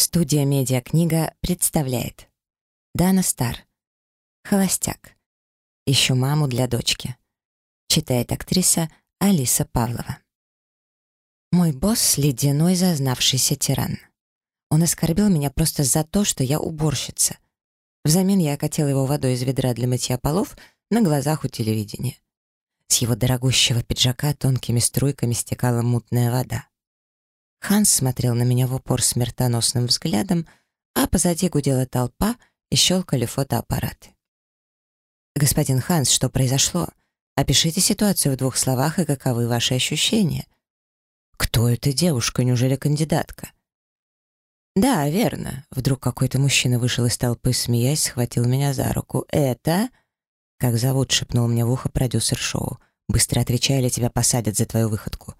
Студия «Медиакнига» представляет Дана Стар «Холостяк. Ищу маму для дочки» Читает актриса Алиса Павлова Мой босс — ледяной зазнавшийся тиран. Он оскорбил меня просто за то, что я уборщица. Взамен я окатила его водой из ведра для мытья полов на глазах у телевидения. С его дорогущего пиджака тонкими струйками стекала мутная вода. Ханс смотрел на меня в упор смертоносным взглядом, а позади гудела толпа и щелкали фотоаппараты. «Господин Ханс, что произошло? Опишите ситуацию в двух словах и каковы ваши ощущения?» «Кто эта девушка? Неужели кандидатка?» «Да, верно». Вдруг какой-то мужчина вышел из толпы, смеясь, схватил меня за руку. «Это...» «Как зовут?» — шепнул мне в ухо продюсер шоу. «Быстро отвечай, или тебя посадят за твою выходку».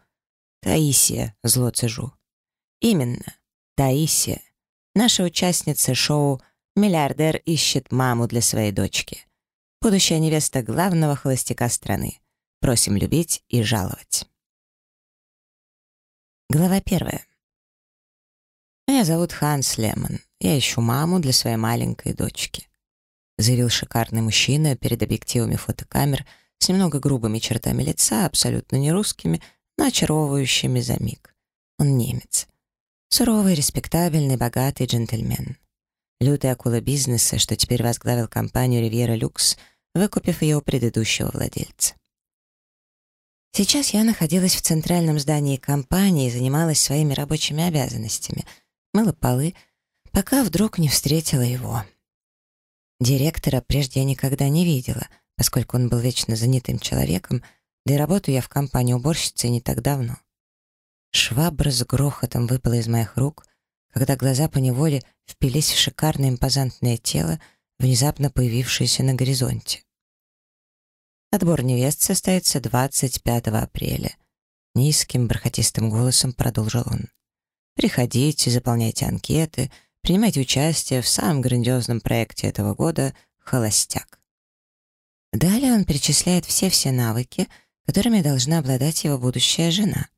«Таисия», — зло цежу. «Именно, Таисия. Наша участница шоу «Миллиардер ищет маму для своей дочки». Будущая невеста главного холостяка страны. Просим любить и жаловать». Глава первая. «Меня зовут Ханс Лемон. Я ищу маму для своей маленькой дочки», заявил шикарный мужчина перед объективами фотокамер с немного грубыми чертами лица, абсолютно не русскими, но очаровывающими за миг. Он немец. Суровый, респектабельный, богатый джентльмен. Лютый акула бизнеса, что теперь возглавил компанию «Ривьера Люкс», выкупив ее у предыдущего владельца. Сейчас я находилась в центральном здании компании и занималась своими рабочими обязанностями, мыла полы, пока вдруг не встретила его. Директора прежде я никогда не видела, поскольку он был вечно занятым человеком — да и работаю я в компании уборщицы не так давно. Швабра с грохотом выпала из моих рук, когда глаза поневоле впились в шикарное импозантное тело, внезапно появившееся на горизонте. Отбор невест состоится 25 апреля. Низким, бархатистым голосом продолжил он. Приходите, заполняйте анкеты, принимайте участие в самом грандиозном проекте этого года «Холостяк». Далее он перечисляет все-все навыки, которыми должна обладать его будущая жена.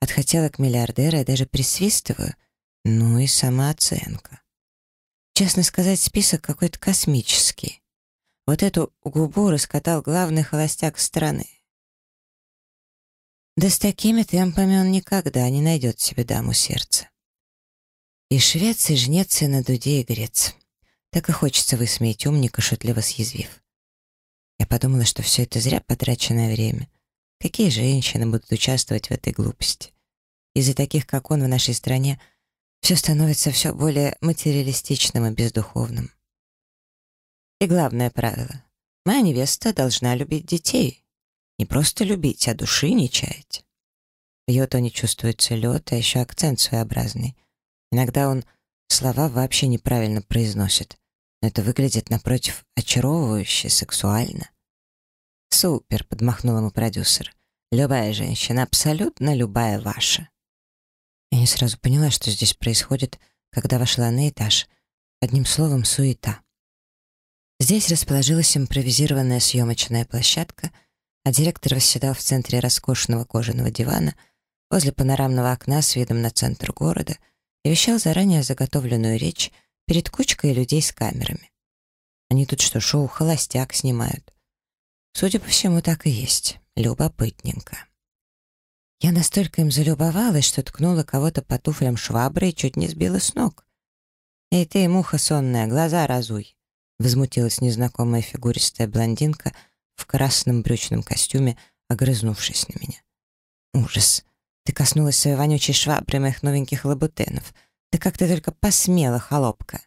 От хотелок миллиардера я даже присвистываю, ну и самооценка. Честно сказать, список какой-то космический. Вот эту губу раскатал главный холостяк страны. Да с такими темпами он никогда не найдет себе даму сердца. И швец, и жнец, и на дуде, и грец. Так и хочется высмеять умника, шутливо съязвив. Я подумала, что все это зря потраченное время. Какие женщины будут участвовать в этой глупости? Из-за таких, как он в нашей стране, все становится все более материалистичным и бездуховным. И главное правило. Моя невеста должна любить детей. Не просто любить, а души не чаять. В ее тоне чувствуется лед, а еще акцент своеобразный. Иногда он слова вообще неправильно произносит но это выглядит, напротив, очаровывающе, сексуально. «Супер!» — подмахнул ему продюсер. «Любая женщина, абсолютно любая ваша». Я не сразу поняла, что здесь происходит, когда вошла на этаж. Одним словом, суета. Здесь расположилась импровизированная съемочная площадка, а директор восседал в центре роскошного кожаного дивана возле панорамного окна с видом на центр города и вещал заранее заготовленную речь перед кучкой людей с камерами. Они тут что, шоу «Холостяк» снимают? Судя по всему, так и есть. Любопытненько. Я настолько им залюбовалась, что ткнула кого-то по туфлям шваброй и чуть не сбила с ног. «Эй ты, муха сонная, глаза разуй!» Возмутилась незнакомая фигуристая блондинка в красном брючном костюме, огрызнувшись на меня. «Ужас! Ты коснулась своей вонючей швабры моих новеньких лабутенов!» Да как ты только посмела, холопка!»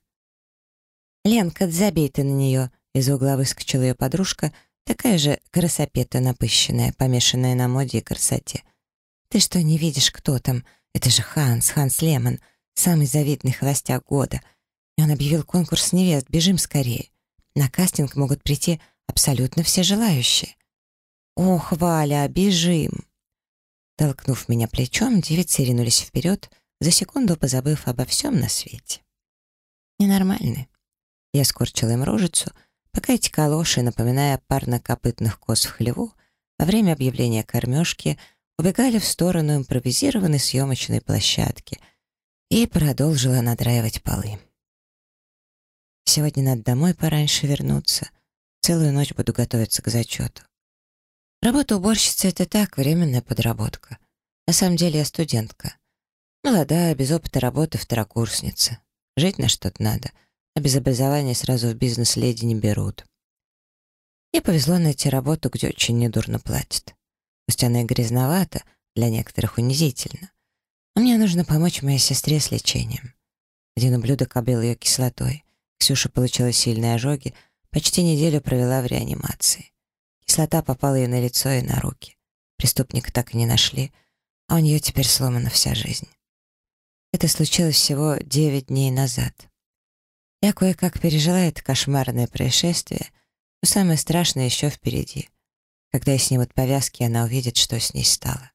«Ленка, забей ты на нее!» Из угла выскочила ее подружка, такая же красопета напыщенная, помешанная на моде и красоте. «Ты что, не видишь, кто там? Это же Ханс, Ханс Лемон, самый завидный холостяк года. И он объявил конкурс невест, бежим скорее. На кастинг могут прийти абсолютно все желающие». «Ох, Валя, бежим!» Толкнув меня плечом, девицы ринулись вперед — за секунду позабыв обо всем на свете. Ненормальны. Я скорчила им рожицу, пока эти калоши, напоминая парнокопытных коз в хлеву, во время объявления кормежки убегали в сторону импровизированной съемочной площадки и продолжила надраивать полы. Сегодня надо домой пораньше вернуться. Целую ночь буду готовиться к зачету. Работа уборщицы — это так, временная подработка. На самом деле я студентка. Молодая, без опыта работы второкурсница. Жить на что-то надо, а без образования сразу в бизнес-леди не берут. Мне повезло найти работу, где очень недурно платят. Пусть она и грязновата, для некоторых унизительно. Но мне нужно помочь моей сестре с лечением. Один ублюдок обил ее кислотой. Ксюша получила сильные ожоги, почти неделю провела в реанимации. Кислота попала ей на лицо и на руки. Преступника так и не нашли, а у нее теперь сломана вся жизнь. Это случилось всего девять дней назад. Я кое-как пережила это кошмарное происшествие, но самое страшное еще впереди. Когда ей снимут повязки, она увидит, что с ней стало.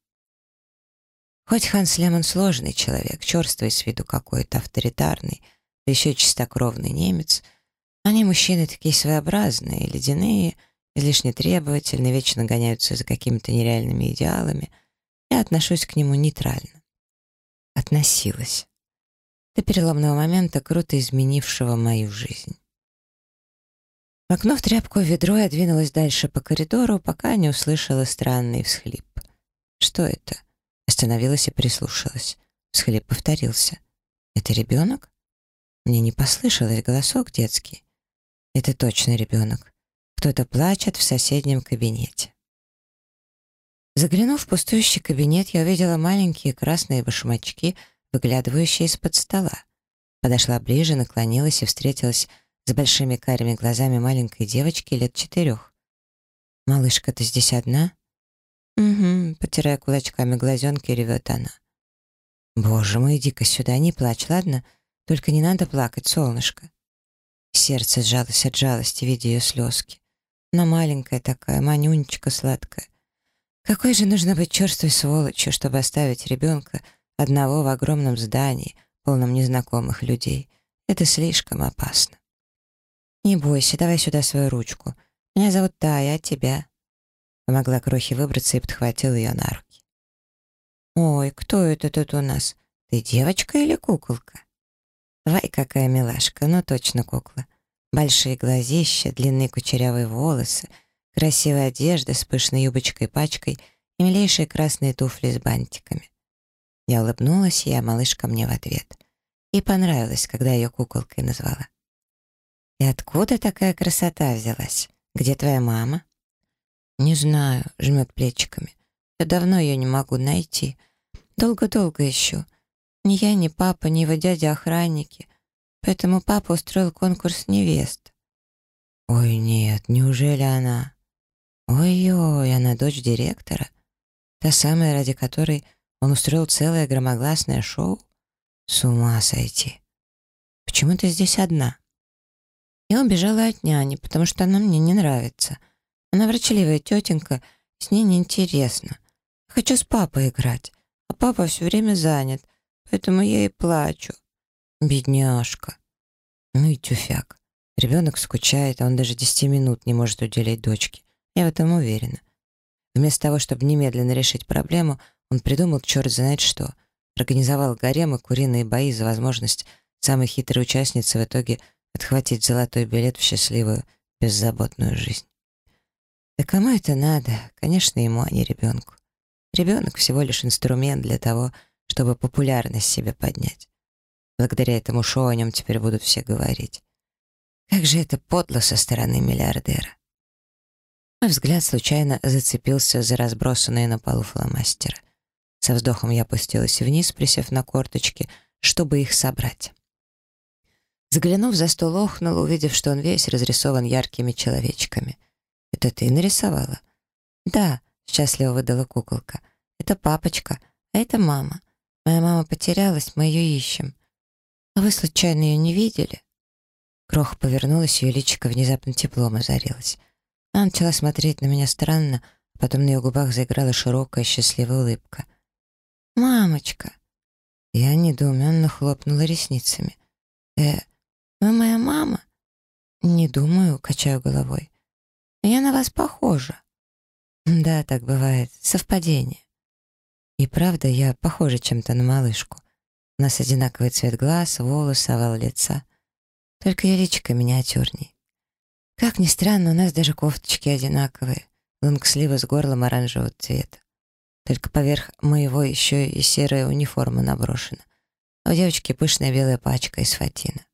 Хоть Ханс Лемон сложный человек, черствый с виду какой-то, авторитарный, да еще чистокровный немец, они, мужчины, такие своеобразные, ледяные, излишне требовательные, вечно гоняются за какими-то нереальными идеалами. Я отношусь к нему нейтрально. Относилась. До переломного момента, круто изменившего мою жизнь. Макнув тряпку в ведро, я двинулась дальше по коридору, пока не услышала странный всхлип. Что это? Остановилась и прислушалась. Всхлип повторился. «Это ребенок?» Мне не послышалось голосок детский. «Это точно ребенок. Кто-то плачет в соседнем кабинете». Заглянув в пустующий кабинет, я увидела маленькие красные башмачки, выглядывающие из-под стола. Подошла ближе, наклонилась и встретилась с большими карими глазами маленькой девочки лет четырех. «Малышка, ты здесь одна?» «Угу», — потирая кулачками глазенки, ревет она. «Боже мой, иди-ка сюда, не плачь, ладно? Только не надо плакать, солнышко». Сердце сжалось от жалости, видя ее слезки. Она маленькая такая, манюнечка сладкая. Какой же нужно быть черствой сволочью, чтобы оставить ребенка одного в огромном здании, полном незнакомых людей? Это слишком опасно. «Не бойся, давай сюда свою ручку. Меня зовут Тая, а тебя?» Помогла Крохе выбраться и подхватила ее на руки. «Ой, кто это тут у нас? Ты девочка или куколка?» «Вай, какая милашка, ну точно кукла. Большие глазища, длинные кучерявые волосы, красивая одежда с пышной юбочкой-пачкой и милейшие красные туфли с бантиками». Я улыбнулась, и я малышка мне в ответ. И понравилось, когда ее куколкой назвала. «И откуда такая красота взялась? Где твоя мама?» «Не знаю», — жмет плечиками. «Я давно ее не могу найти. Долго-долго ищу. Ни я, ни папа, ни его дядя-охранники. Поэтому папа устроил конкурс невест». «Ой, нет, неужели она?» «Ой-ой, она дочь директора? Та самая, ради которой он устроил целое громогласное шоу? С ума сойти! Почему ты здесь одна?» Я убежала от няни, потому что она мне не нравится. Она врачливая тетенька, с ней неинтересно. Хочу с папой играть, а папа все время занят, поэтому я и плачу. Бедняжка. Ну и тюфяк. Ребенок скучает, а он даже десяти минут не может уделить дочке. Я в этом уверена. Вместо того, чтобы немедленно решить проблему, он придумал черт знает что. Организовал гарем и куриные бои за возможность самой хитрой участницы в итоге отхватить золотой билет в счастливую, беззаботную жизнь. Да кому это надо? Конечно, ему, а не ребенку. Ребенок всего лишь инструмент для того, чтобы популярность себе поднять. Благодаря этому шоу о нем теперь будут все говорить. Как же это подло со стороны миллиардера. Мой взгляд случайно зацепился за разбросанные на полу фломастеры. Со вздохом я опустилась вниз, присев на корточки, чтобы их собрать. Заглянув за стол, охнула, увидев, что он весь разрисован яркими человечками — «Это ты нарисовала?» «Да», — счастливо выдала куколка. «Это папочка, а это мама. Моя мама потерялась, мы ее ищем. А вы, случайно, ее не видели?» Крох повернулась, ее личико внезапно теплом озарилось. Она начала смотреть на меня странно, а потом на ее губах заиграла широкая счастливая улыбка. «Мамочка!» Я недоуменно хлопнула ресницами. «Э, вы моя мама?» «Не думаю», — качаю головой. Я на вас похожа». «Да, так бывает. Совпадение». И правда, я похожа чем-то на малышку. У нас одинаковый цвет глаз, волосы, овал лица. Только я личико миниатюрней. Как ни странно, у нас даже кофточки одинаковые. Лонгсливы с горлом оранжевого цвета. Только поверх моего еще и серая униформа наброшена. А у девочки пышная белая пачка из фатина.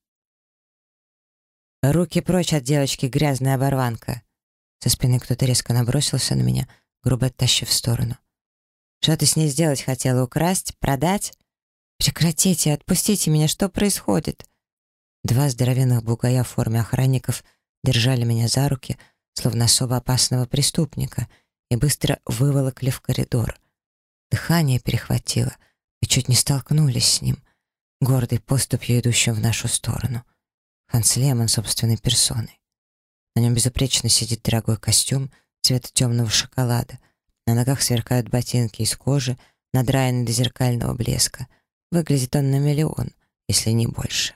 «Руки прочь от девочки, грязная оборванка!» Со спины кто-то резко набросился на меня, грубо оттащив в сторону. «Что ты с ней сделать хотела? Украсть? Продать?» «Прекратите! Отпустите меня! Что происходит?» Два здоровенных бугая в форме охранников держали меня за руки, словно особо опасного преступника, и быстро выволокли в коридор. Дыхание перехватило, и чуть не столкнулись с ним, гордой поступью, идущим в нашу сторону. Ханс Лемон собственной персоной. На нем безупречно сидит дорогой костюм цвета темного шоколада. На ногах сверкают ботинки из кожи, надраенные до зеркального блеска. Выглядит он на миллион, если не больше.